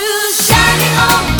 to shine it on.